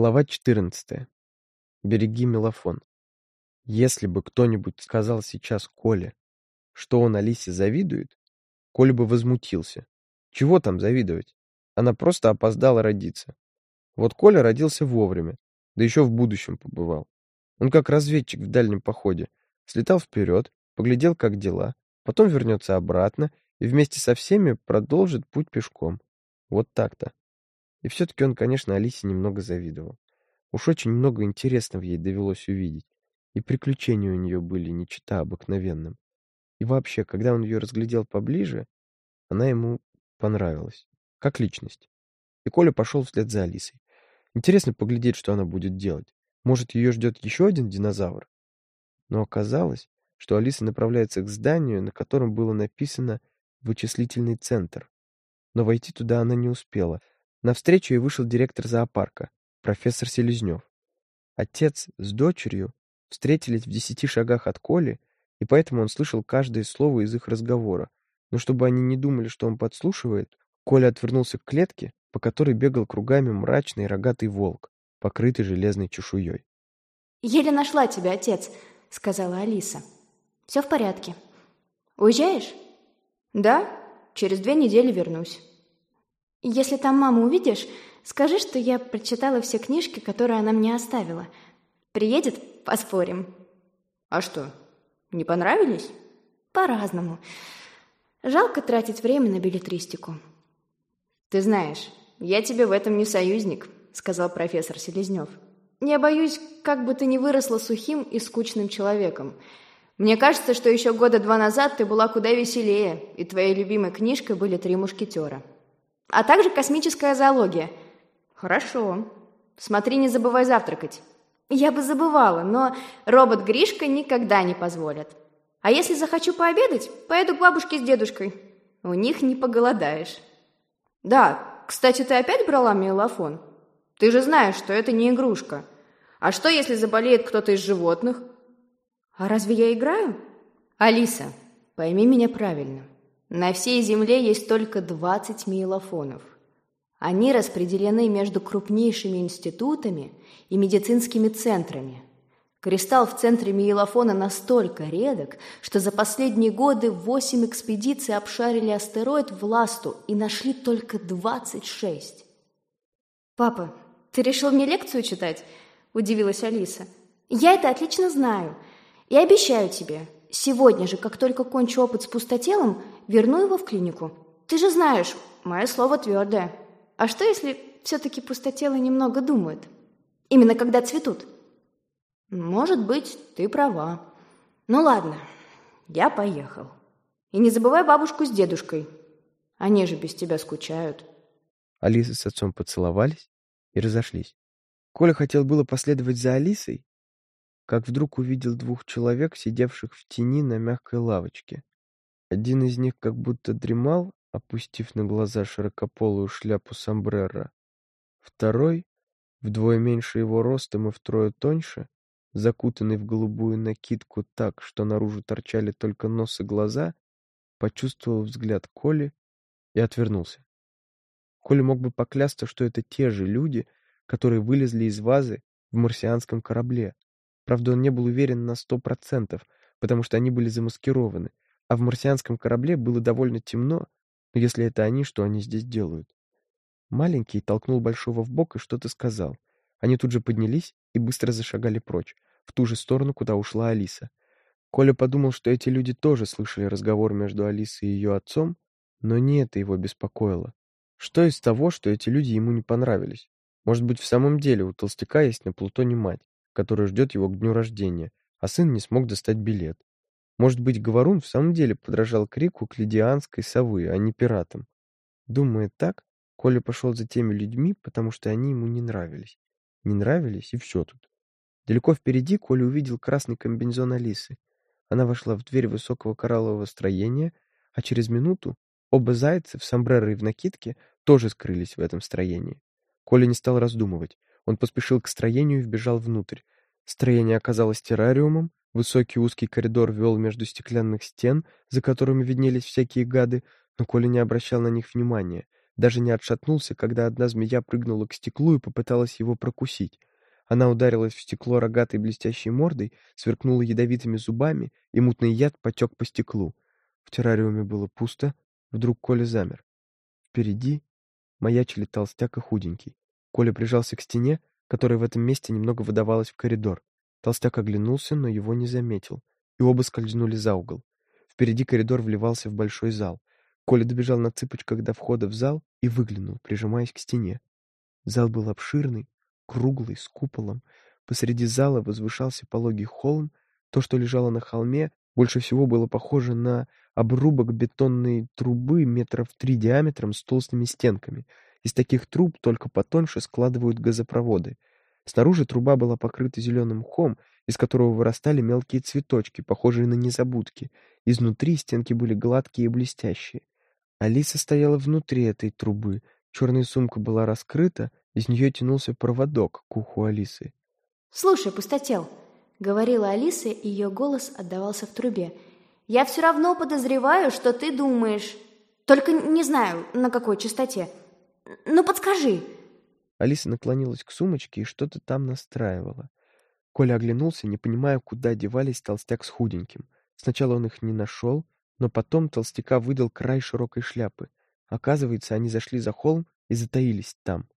Глава 14. Береги мелофон. Если бы кто-нибудь сказал сейчас Коле, что он Алисе завидует, Коля бы возмутился. Чего там завидовать? Она просто опоздала родиться. Вот Коля родился вовремя, да еще в будущем побывал. Он как разведчик в дальнем походе. Слетал вперед, поглядел, как дела, потом вернется обратно и вместе со всеми продолжит путь пешком. Вот так-то. И все-таки он, конечно, Алисе немного завидовал. Уж очень много интересного ей довелось увидеть. И приключения у нее были не чета обыкновенным. И вообще, когда он ее разглядел поближе, она ему понравилась. Как личность. И Коля пошел вслед за Алисой. Интересно поглядеть, что она будет делать. Может, ее ждет еще один динозавр? Но оказалось, что Алиса направляется к зданию, на котором было написано «Вычислительный центр». Но войти туда она не успела — Навстречу ей вышел директор зоопарка, профессор Селезнев. Отец с дочерью встретились в десяти шагах от Коли, и поэтому он слышал каждое слово из их разговора. Но чтобы они не думали, что он подслушивает, Коля отвернулся к клетке, по которой бегал кругами мрачный рогатый волк, покрытый железной чешуей. «Еле нашла тебя, отец», — сказала Алиса. «Все в порядке. Уезжаешь?» «Да, через две недели вернусь». Если там маму увидишь, скажи, что я прочитала все книжки, которые она мне оставила. Приедет, поспорим. А что, не понравились? По-разному. Жалко тратить время на билетристику. Ты знаешь, я тебе в этом не союзник, сказал профессор Селезнев. Я боюсь, как бы ты не выросла сухим и скучным человеком. Мне кажется, что еще года два назад ты была куда веселее, и твоей любимой книжкой были «Три мушкетера» а также космическая зоология. Хорошо. Смотри, не забывай завтракать. Я бы забывала, но робот Гришка никогда не позволит. А если захочу пообедать, поеду к бабушке с дедушкой. У них не поголодаешь. Да, кстати, ты опять брала миелофон? Ты же знаешь, что это не игрушка. А что, если заболеет кто-то из животных? А разве я играю? Алиса, пойми меня правильно. На всей Земле есть только 20 миелофонов. Они распределены между крупнейшими институтами и медицинскими центрами. Кристалл в центре миелофона настолько редок, что за последние годы 8 экспедиций обшарили астероид в Ласту и нашли только 26. «Папа, ты решил мне лекцию читать?» – удивилась Алиса. «Я это отлично знаю. И обещаю тебе, Сегодня же, как только кончу опыт с пустотелом, верну его в клинику. Ты же знаешь, мое слово твердое. А что, если все-таки пустотелы немного думают? Именно когда цветут? Может быть, ты права. Ну ладно, я поехал. И не забывай бабушку с дедушкой. Они же без тебя скучают. Алиса с отцом поцеловались и разошлись. Коля хотел было последовать за Алисой, как вдруг увидел двух человек, сидевших в тени на мягкой лавочке. Один из них как будто дремал, опустив на глаза широкополую шляпу сомбреро. Второй, вдвое меньше его ростом и втрое тоньше, закутанный в голубую накидку так, что наружу торчали только нос и глаза, почувствовал взгляд Коли и отвернулся. Коля мог бы поклясться, что это те же люди, которые вылезли из вазы в марсианском корабле. Правда, он не был уверен на сто процентов, потому что они были замаскированы, а в марсианском корабле было довольно темно, но если это они, что они здесь делают? Маленький толкнул Большого в бок и что-то сказал. Они тут же поднялись и быстро зашагали прочь, в ту же сторону, куда ушла Алиса. Коля подумал, что эти люди тоже слышали разговор между Алисой и ее отцом, но не это его беспокоило. Что из того, что эти люди ему не понравились? Может быть, в самом деле у толстяка есть на Плутоне мать? который ждет его к дню рождения, а сын не смог достать билет. Может быть, Говорун в самом деле подражал крику клидианской совы, а не пиратам. Думая так, Коля пошел за теми людьми, потому что они ему не нравились. Не нравились, и все тут. Далеко впереди Коля увидел красный комбинезон Алисы. Она вошла в дверь высокого кораллового строения, а через минуту оба зайца в сомбреро и в накидке тоже скрылись в этом строении. Коля не стал раздумывать. Он поспешил к строению и вбежал внутрь. Строение оказалось террариумом, высокий узкий коридор вел между стеклянных стен, за которыми виднелись всякие гады, но Коля не обращал на них внимания. даже не отшатнулся, когда одна змея прыгнула к стеклу и попыталась его прокусить. Она ударилась в стекло рогатой блестящей мордой, сверкнула ядовитыми зубами, и мутный яд потек по стеклу. В террариуме было пусто, вдруг Коля замер. Впереди маячили толстяк и худенький. Коля прижался к стене, которая в этом месте немного выдавалась в коридор. Толстяк оглянулся, но его не заметил, и оба скользнули за угол. Впереди коридор вливался в большой зал. Коля добежал на цыпочках до входа в зал и выглянул, прижимаясь к стене. Зал был обширный, круглый, с куполом. Посреди зала возвышался пологий холм. То, что лежало на холме, больше всего было похоже на обрубок бетонной трубы метров три диаметром с толстыми стенками. Из таких труб только потоньше складывают газопроводы. Снаружи труба была покрыта зеленым мхом, из которого вырастали мелкие цветочки, похожие на незабудки. Изнутри стенки были гладкие и блестящие. Алиса стояла внутри этой трубы. Черная сумка была раскрыта, из нее тянулся проводок к уху Алисы. «Слушай, пустотел», — говорила Алиса, и ее голос отдавался в трубе. «Я все равно подозреваю, что ты думаешь. Только не знаю, на какой частоте. Ну, подскажи». Алиса наклонилась к сумочке и что-то там настраивала. Коля оглянулся, не понимая, куда девались толстяк с худеньким. Сначала он их не нашел, но потом толстяка выдал край широкой шляпы. Оказывается, они зашли за холм и затаились там.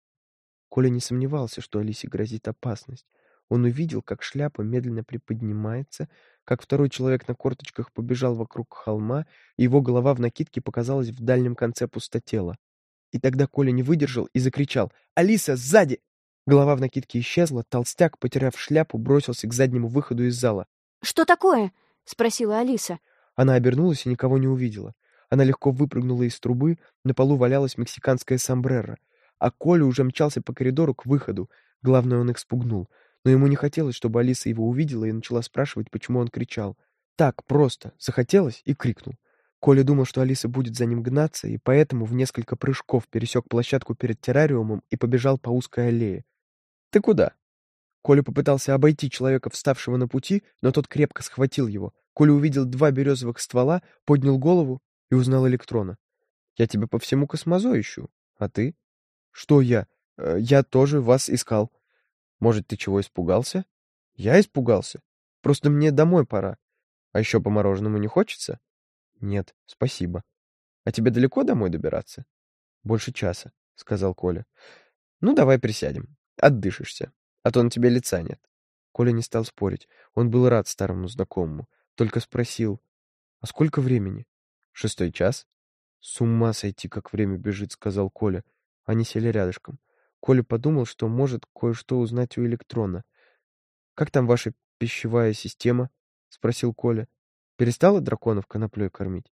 Коля не сомневался, что Алисе грозит опасность. Он увидел, как шляпа медленно приподнимается, как второй человек на корточках побежал вокруг холма, и его голова в накидке показалась в дальнем конце пустотела. И тогда Коля не выдержал и закричал «Алиса, сзади!» Голова в накидке исчезла, толстяк, потеряв шляпу, бросился к заднему выходу из зала. «Что такое?» — спросила Алиса. Она обернулась и никого не увидела. Она легко выпрыгнула из трубы, на полу валялась мексиканская сомбреро. А Коля уже мчался по коридору к выходу. Главное, он их спугнул. Но ему не хотелось, чтобы Алиса его увидела и начала спрашивать, почему он кричал. Так, просто. Захотелось и крикнул. Коля думал, что Алиса будет за ним гнаться, и поэтому в несколько прыжков пересек площадку перед террариумом и побежал по узкой аллее. «Ты куда?» Коля попытался обойти человека, вставшего на пути, но тот крепко схватил его. Коля увидел два березовых ствола, поднял голову и узнал электрона. «Я тебя по всему космозу ищу. А ты?» «Что я? Э, я тоже вас искал». «Может, ты чего испугался?» «Я испугался. Просто мне домой пора. А еще по мороженому не хочется?» Нет, спасибо. А тебе далеко домой добираться? Больше часа, сказал Коля. Ну, давай присядем. Отдышишься. А то на тебе лица нет. Коля не стал спорить. Он был рад старому знакомому. Только спросил. А сколько времени? Шестой час? С ума сойти, как время бежит, сказал Коля. Они сели рядышком. Коля подумал, что может кое-что узнать у электрона. «Как там ваша пищевая система?» — спросил Коля. Перестала драконов коноплей кормить?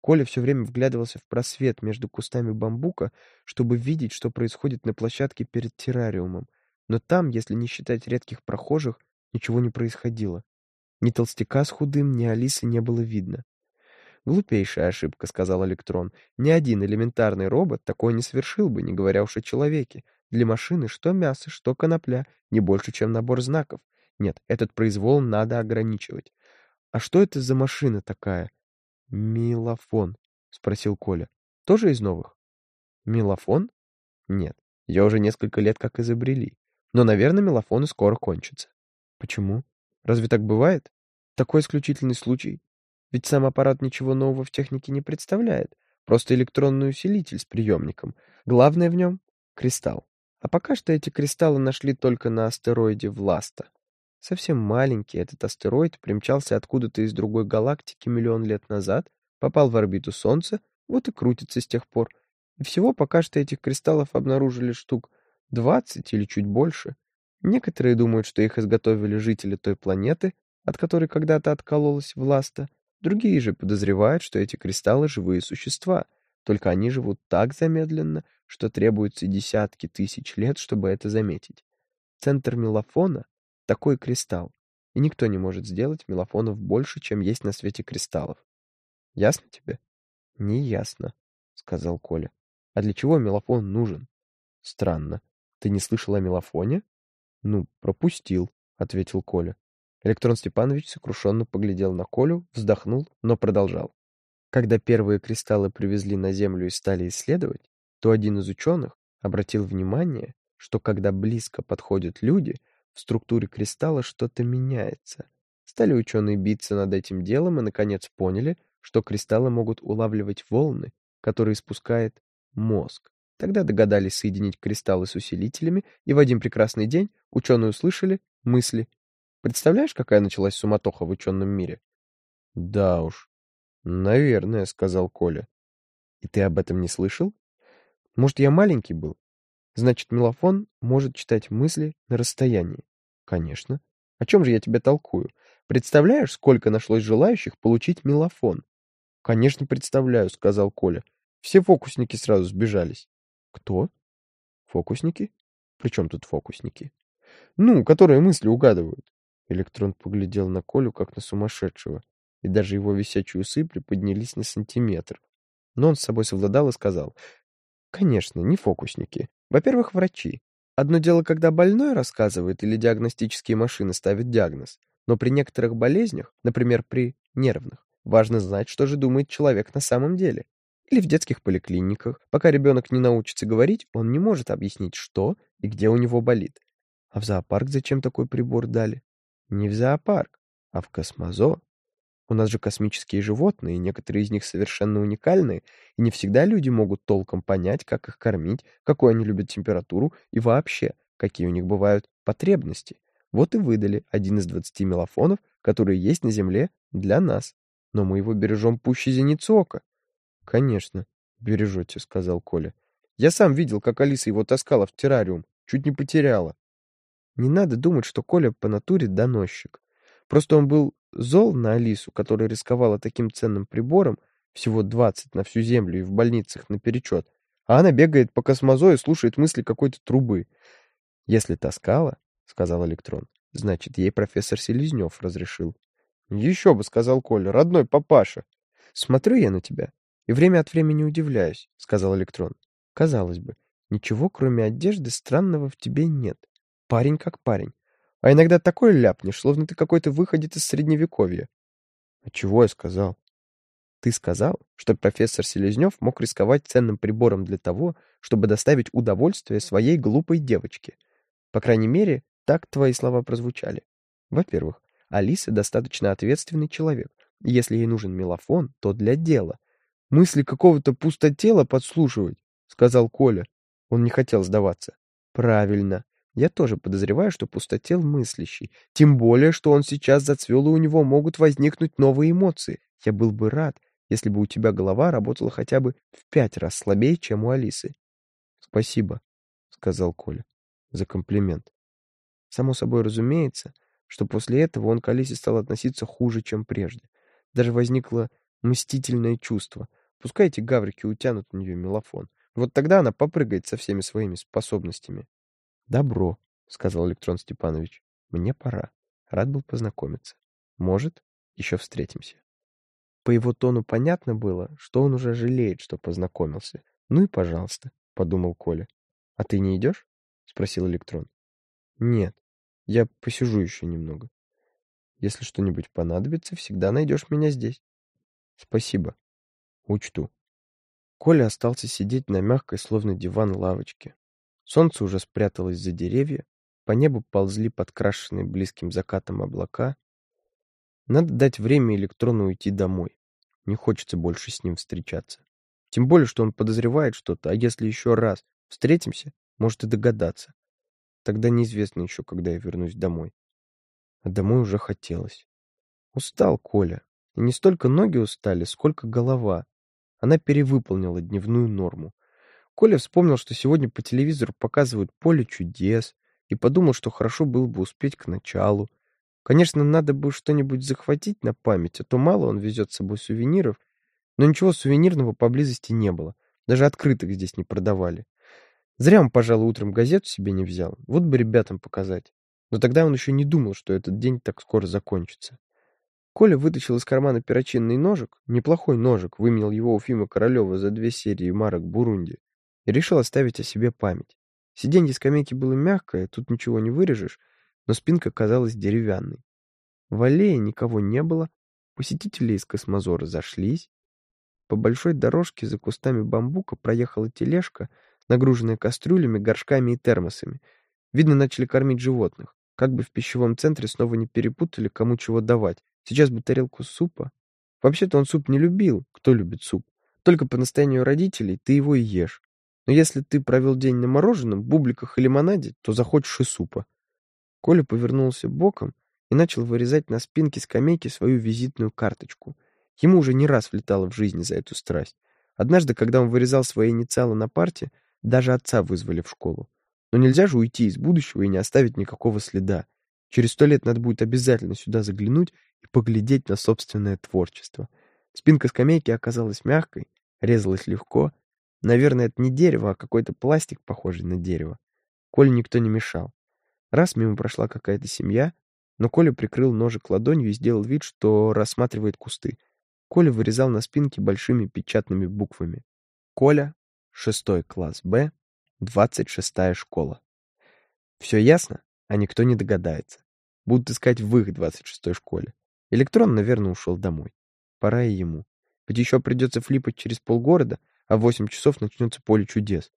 Коля все время вглядывался в просвет между кустами бамбука, чтобы видеть, что происходит на площадке перед террариумом. Но там, если не считать редких прохожих, ничего не происходило. Ни толстяка с худым, ни Алисы не было видно. «Глупейшая ошибка», — сказал Электрон. «Ни один элементарный робот такой не совершил бы, не говоря уж о человеке. Для машины что мясо, что конопля, не больше, чем набор знаков. Нет, этот произвол надо ограничивать. «А что это за машина такая?» «Милофон», — спросил Коля. «Тоже из новых?» «Милофон? Нет, ее уже несколько лет как изобрели. Но, наверное, мелофоны скоро кончатся». «Почему? Разве так бывает? Такой исключительный случай. Ведь сам аппарат ничего нового в технике не представляет. Просто электронный усилитель с приемником. Главное в нем — кристалл. А пока что эти кристаллы нашли только на астероиде Власта. Совсем маленький этот астероид примчался откуда-то из другой галактики миллион лет назад, попал в орбиту Солнца, вот и крутится с тех пор. И всего пока что этих кристаллов обнаружили штук 20 или чуть больше. Некоторые думают, что их изготовили жители той планеты, от которой когда-то откололась Власта. Другие же подозревают, что эти кристаллы — живые существа, только они живут так замедленно, что требуется десятки тысяч лет, чтобы это заметить. Центр мелофона такой кристалл, и никто не может сделать мелофонов больше, чем есть на свете кристаллов. Ясно тебе? Не ясно, сказал Коля. А для чего мелофон нужен? Странно. Ты не слышал о мелофоне? Ну, пропустил, ответил Коля. Электрон Степанович сокрушенно поглядел на Колю, вздохнул, но продолжал. Когда первые кристаллы привезли на Землю и стали исследовать, то один из ученых обратил внимание, что когда близко подходят люди, в структуре кристалла что-то меняется. Стали ученые биться над этим делом и, наконец, поняли, что кристаллы могут улавливать волны, которые испускает мозг. Тогда догадались соединить кристаллы с усилителями, и в один прекрасный день ученые услышали мысли. Представляешь, какая началась суматоха в ученом мире? Да уж. Наверное, сказал Коля. И ты об этом не слышал? Может, я маленький был? Значит, мелофон может читать мысли на расстоянии. Конечно. О чем же я тебе толкую? Представляешь, сколько нашлось желающих получить мелофон? Конечно, представляю, сказал Коля. Все фокусники сразу сбежались. Кто? Фокусники? При чем тут фокусники? Ну, которые мысли угадывают. Электрон поглядел на Колю, как на сумасшедшего, и даже его висячие усы приподнялись на сантиметр. Но он с собой совладал и сказал, «Конечно, не фокусники. Во-первых, врачи. Одно дело, когда больной рассказывает или диагностические машины ставят диагноз, но при некоторых болезнях, например, при нервных, важно знать, что же думает человек на самом деле. Или в детских поликлиниках. Пока ребенок не научится говорить, он не может объяснить, что и где у него болит. А в зоопарк зачем такой прибор дали? Не в зоопарк, а в космозо. У нас же космические животные, некоторые из них совершенно уникальные, и не всегда люди могут толком понять, как их кормить, какую они любят температуру и вообще, какие у них бывают потребности. Вот и выдали один из 20 мелофонов, которые есть на Земле, для нас. Но мы его бережем пуще зеницы ока. «Конечно, бережете», — сказал Коля. «Я сам видел, как Алиса его таскала в террариум. Чуть не потеряла». Не надо думать, что Коля по натуре доносчик. Просто он был зол на Алису, которая рисковала таким ценным прибором, всего 20 на всю землю и в больницах наперечет, а она бегает по космозо и слушает мысли какой-то трубы. «Если таскала», — сказал Электрон, — «значит, ей профессор Селезнев разрешил». «Еще бы», — сказал Коля, — «родной папаша». «Смотрю я на тебя и время от времени удивляюсь», — сказал Электрон. «Казалось бы, ничего, кроме одежды, странного в тебе нет. Парень как парень. А иногда такой ляпнешь, словно ты какой-то выходит из средневековья». «А чего я сказал?» «Ты сказал, что профессор Селезнев мог рисковать ценным прибором для того, чтобы доставить удовольствие своей глупой девочке. По крайней мере, так твои слова прозвучали. Во-первых, Алиса достаточно ответственный человек. Если ей нужен мелофон, то для дела, мысли какого-то пустотела подслушивать, сказал Коля. Он не хотел сдаваться. Правильно. Я тоже подозреваю, что пустотел мыслящий. Тем более, что он сейчас зацвел, и у него могут возникнуть новые эмоции. Я был бы рад, если бы у тебя голова работала хотя бы в пять раз слабее, чем у Алисы. Спасибо, сказал Коля, за комплимент. Само собой разумеется, что после этого он к Алисе стал относиться хуже, чем прежде. Даже возникло мстительное чувство. Пускай эти гаврики утянут у нее мелофон. Вот тогда она попрыгает со всеми своими способностями. Добро, сказал Электрон Степанович. Мне пора. Рад был познакомиться. Может, еще встретимся. По его тону понятно было, что он уже жалеет, что познакомился. Ну и пожалуйста, подумал Коля. А ты не идешь? спросил Электрон. Нет, я посижу еще немного. Если что-нибудь понадобится, всегда найдешь меня здесь. Спасибо. Учту. Коля остался сидеть на мягкой, словно диван, лавочке. Солнце уже спряталось за деревья, по небу ползли подкрашенные близким закатом облака. Надо дать время электрону уйти домой. Не хочется больше с ним встречаться. Тем более, что он подозревает что-то, а если еще раз встретимся, может и догадаться. Тогда неизвестно еще, когда я вернусь домой. А домой уже хотелось. Устал Коля. И не столько ноги устали, сколько голова. Она перевыполнила дневную норму. Коля вспомнил, что сегодня по телевизору показывают поле чудес, и подумал, что хорошо было бы успеть к началу. Конечно, надо бы что-нибудь захватить на память, а то мало он везет с собой сувениров, но ничего сувенирного поблизости не было. Даже открыток здесь не продавали. Зря он, пожалуй, утром газету себе не взял. Вот бы ребятам показать. Но тогда он еще не думал, что этот день так скоро закончится. Коля вытащил из кармана перочинный ножик, неплохой ножик, выменял его у Фимы Королева за две серии марок Бурунди, и решил оставить о себе память. Сиденье скамейки было мягкое, тут ничего не вырежешь, но спинка казалась деревянной. В аллее никого не было, посетители из космозора зашлись. по большой дорожке за кустами бамбука проехала тележка, нагруженная кастрюлями, горшками и термосами. Видно, начали кормить животных. Как бы в пищевом центре снова не перепутали, кому чего давать. Сейчас бы тарелку супа. Вообще-то он суп не любил. Кто любит суп? Только по настоянию родителей ты его и ешь. Но если ты провел день на мороженом, бубликах и лимонаде, то захочешь и супа. Коля повернулся боком и начал вырезать на спинке скамейки свою визитную карточку. Ему уже не раз влетало в жизни за эту страсть. Однажды, когда он вырезал свои инициалы на парте, даже отца вызвали в школу. Но нельзя же уйти из будущего и не оставить никакого следа. Через сто лет надо будет обязательно сюда заглянуть и поглядеть на собственное творчество. Спинка скамейки оказалась мягкой, резалась легко. Наверное, это не дерево, а какой-то пластик, похожий на дерево. Коле никто не мешал. Раз мимо прошла какая-то семья, но Коля прикрыл ножик ладонью и сделал вид, что рассматривает кусты. Коля вырезал на спинке большими печатными буквами. Коля, шестой класс Б, двадцать шестая школа. Все ясно, а никто не догадается. Будут искать в их двадцать шестой школе. Электрон, наверное, ушел домой. Пора и ему. Ведь еще придется флипать через полгорода, а в восемь часов начнется поле чудес.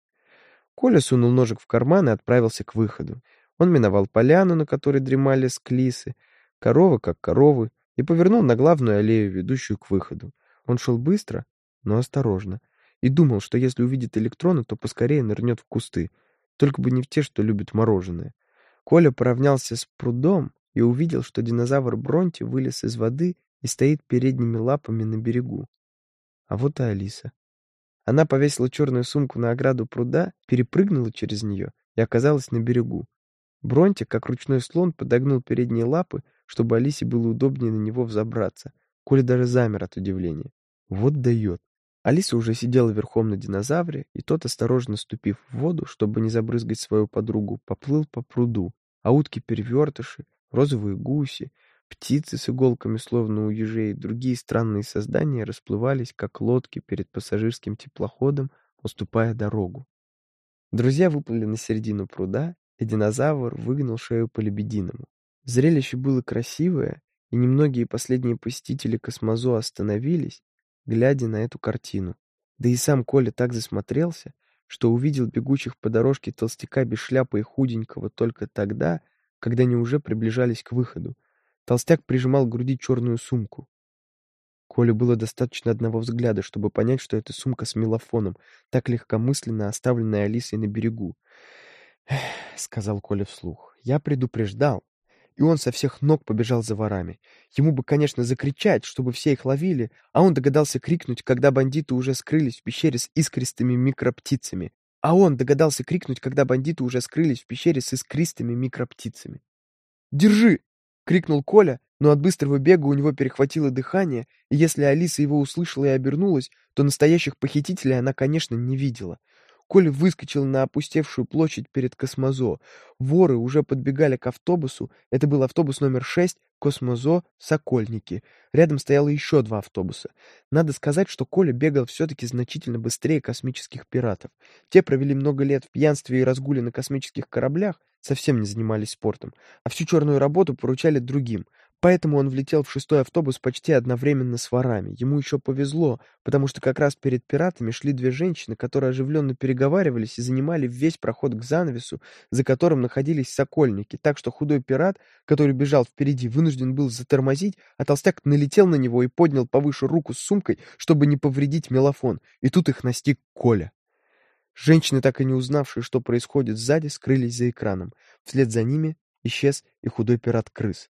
Коля сунул ножик в карман и отправился к выходу. Он миновал поляну, на которой дремали склисы, коровы как коровы, и повернул на главную аллею, ведущую к выходу. Он шел быстро, но осторожно, и думал, что если увидит электрона, то поскорее нырнет в кусты, только бы не в те, что любят мороженое. Коля поравнялся с прудом и увидел, что динозавр Бронти вылез из воды и стоит передними лапами на берегу. А вот и Алиса. Она повесила черную сумку на ограду пруда, перепрыгнула через нее и оказалась на берегу. Бронтик, как ручной слон, подогнул передние лапы, чтобы Алисе было удобнее на него взобраться. Коля даже замер от удивления. Вот дает. Алиса уже сидела верхом на динозавре, и тот, осторожно ступив в воду, чтобы не забрызгать свою подругу, поплыл по пруду, а утки-перевертыши, розовые гуси, птицы с иголками, словно у ежей, другие странные создания расплывались, как лодки перед пассажирским теплоходом, уступая дорогу. Друзья выплыли на середину пруда и динозавр выгнал шею по лебединому. Зрелище было красивое, и немногие последние посетители Космозо остановились, глядя на эту картину. Да и сам Коля так засмотрелся, что увидел бегущих по дорожке толстяка без шляпы и худенького только тогда, когда они уже приближались к выходу. Толстяк прижимал к груди черную сумку. Коле было достаточно одного взгляда, чтобы понять, что это сумка с мелофоном, так легкомысленно оставленная Алисой на берегу сказал Коля вслух. «Я предупреждал». И он со всех ног побежал за ворами. Ему бы, конечно, закричать, чтобы все их ловили, а он догадался крикнуть, когда бандиты уже скрылись в пещере с искристыми микроптицами. А он догадался крикнуть, когда бандиты уже скрылись в пещере с искристыми микроптицами. «Держи!» — крикнул Коля, но от быстрого бега у него перехватило дыхание, и если Алиса его услышала и обернулась, то настоящих похитителей она, конечно, не видела. Коля выскочил на опустевшую площадь перед Космозо. Воры уже подбегали к автобусу. Это был автобус номер 6, Космозо, Сокольники. Рядом стояло еще два автобуса. Надо сказать, что Коля бегал все-таки значительно быстрее космических пиратов. Те провели много лет в пьянстве и разгуле на космических кораблях, совсем не занимались спортом, а всю черную работу поручали другим. Поэтому он влетел в шестой автобус почти одновременно с ворами. Ему еще повезло, потому что как раз перед пиратами шли две женщины, которые оживленно переговаривались и занимали весь проход к занавесу, за которым находились сокольники, так что худой пират, который бежал впереди, вынужден был затормозить, а толстяк налетел на него и поднял повыше руку с сумкой, чтобы не повредить мелофон, и тут их настиг Коля. Женщины, так и не узнавшие, что происходит сзади, скрылись за экраном. Вслед за ними исчез и худой пират-крыс.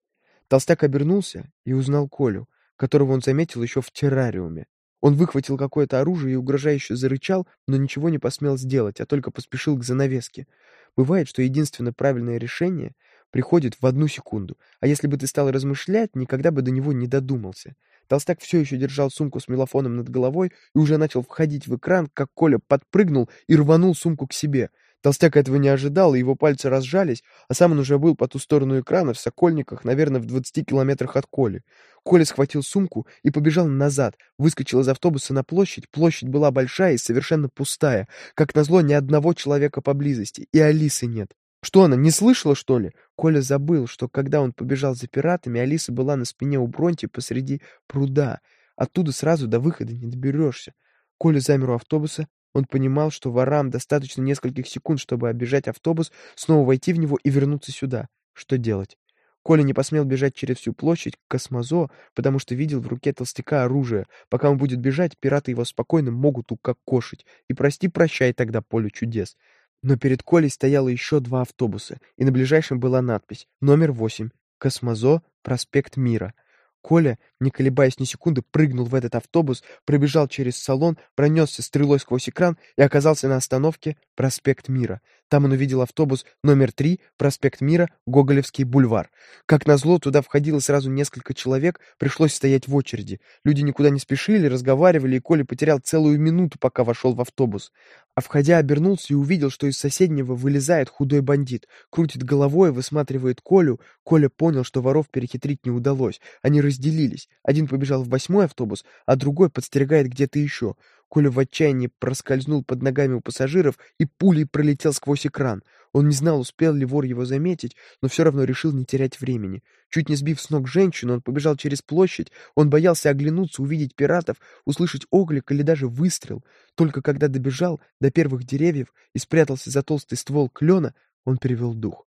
Толстяк обернулся и узнал Колю, которого он заметил еще в террариуме. Он выхватил какое-то оружие и угрожающе зарычал, но ничего не посмел сделать, а только поспешил к занавеске. Бывает, что единственное правильное решение приходит в одну секунду, а если бы ты стал размышлять, никогда бы до него не додумался. Толстяк все еще держал сумку с мелофоном над головой и уже начал входить в экран, как Коля подпрыгнул и рванул сумку к себе — Толстяк этого не ожидал, и его пальцы разжались, а сам он уже был по ту сторону экрана в Сокольниках, наверное, в 20 километрах от Коли. Коля схватил сумку и побежал назад, выскочил из автобуса на площадь. Площадь была большая и совершенно пустая. Как назло, ни одного человека поблизости, и Алисы нет. Что она, не слышала, что ли? Коля забыл, что когда он побежал за пиратами, Алиса была на спине у Бронти посреди пруда. Оттуда сразу до выхода не доберешься. Коля замер у автобуса. Он понимал, что ворам достаточно нескольких секунд, чтобы оббежать автобус, снова войти в него и вернуться сюда. Что делать? Коля не посмел бежать через всю площадь к Космозо, потому что видел в руке толстяка оружие. Пока он будет бежать, пираты его спокойно могут укокошить. И прости-прощай тогда поле чудес. Но перед Колей стояло еще два автобуса, и на ближайшем была надпись «Номер 8. Космозо. Проспект Мира». Коля, не колебаясь ни секунды, прыгнул в этот автобус, пробежал через салон, пронесся стрелой сквозь экран и оказался на остановке «Проспект Мира». Там он увидел автобус номер 3, проспект Мира, Гоголевский бульвар. Как назло, туда входило сразу несколько человек, пришлось стоять в очереди. Люди никуда не спешили, разговаривали, и Коля потерял целую минуту, пока вошел в автобус. А входя, обернулся и увидел, что из соседнего вылезает худой бандит. Крутит головой, высматривает Колю. Коля понял, что воров перехитрить не удалось. Они разделились. Один побежал в восьмой автобус, а другой подстерегает где-то еще. Коля в отчаянии проскользнул под ногами у пассажиров и пулей пролетел сквозь экран. Он не знал, успел ли вор его заметить, но все равно решил не терять времени. Чуть не сбив с ног женщину, он побежал через площадь. Он боялся оглянуться, увидеть пиратов, услышать оклик или даже выстрел. Только когда добежал до первых деревьев и спрятался за толстый ствол клена, он перевел дух.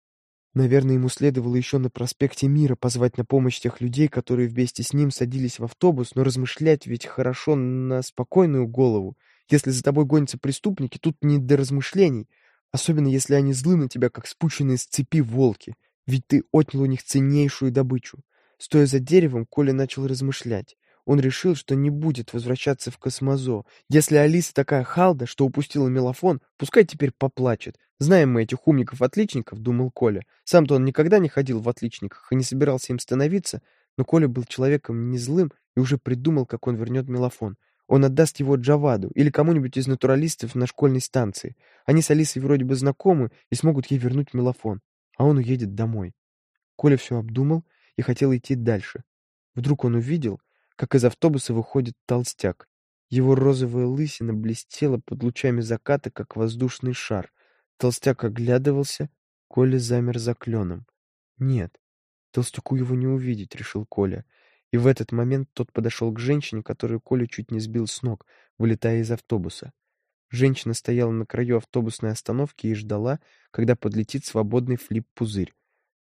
Наверное, ему следовало еще на проспекте Мира позвать на помощь тех людей, которые вместе с ним садились в автобус, но размышлять ведь хорошо на спокойную голову. Если за тобой гонятся преступники, тут не до размышлений, особенно если они злы на тебя, как спущенные с цепи волки, ведь ты отнял у них ценнейшую добычу. Стоя за деревом, Коля начал размышлять. Он решил, что не будет возвращаться в Космозо. Если Алиса такая халда, что упустила мелофон, пускай теперь поплачет. Знаем мы этих умников-отличников, думал Коля. Сам-то он никогда не ходил в отличниках и не собирался им становиться, но Коля был человеком не злым и уже придумал, как он вернет мелофон. Он отдаст его Джаваду или кому-нибудь из натуралистов на школьной станции. Они с Алисой вроде бы знакомы и смогут ей вернуть мелофон, а он уедет домой. Коля все обдумал и хотел идти дальше. Вдруг он увидел, как из автобуса выходит толстяк. Его розовая лысина блестела под лучами заката, как воздушный шар. Толстяк оглядывался, Коля замер за кленом. Нет, толстяку его не увидеть, решил Коля. И в этот момент тот подошел к женщине, которую Коля чуть не сбил с ног, вылетая из автобуса. Женщина стояла на краю автобусной остановки и ждала, когда подлетит свободный флип-пузырь.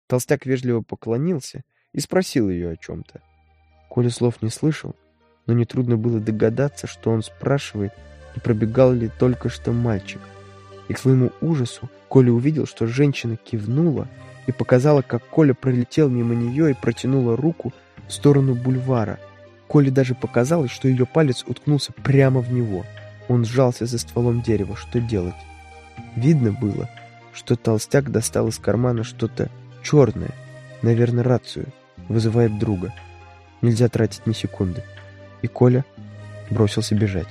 Толстяк вежливо поклонился и спросил ее о чем-то. Коля слов не слышал, но нетрудно было догадаться, что он спрашивает, не пробегал ли только что мальчик. И к своему ужасу Коля увидел, что женщина кивнула и показала, как Коля пролетел мимо нее и протянула руку в сторону бульвара. Коле даже показалось, что ее палец уткнулся прямо в него. Он сжался за стволом дерева. Что делать? Видно было, что толстяк достал из кармана что-то черное, наверное, рацию, вызывает друга. Нельзя тратить ни секунды. И Коля бросился бежать.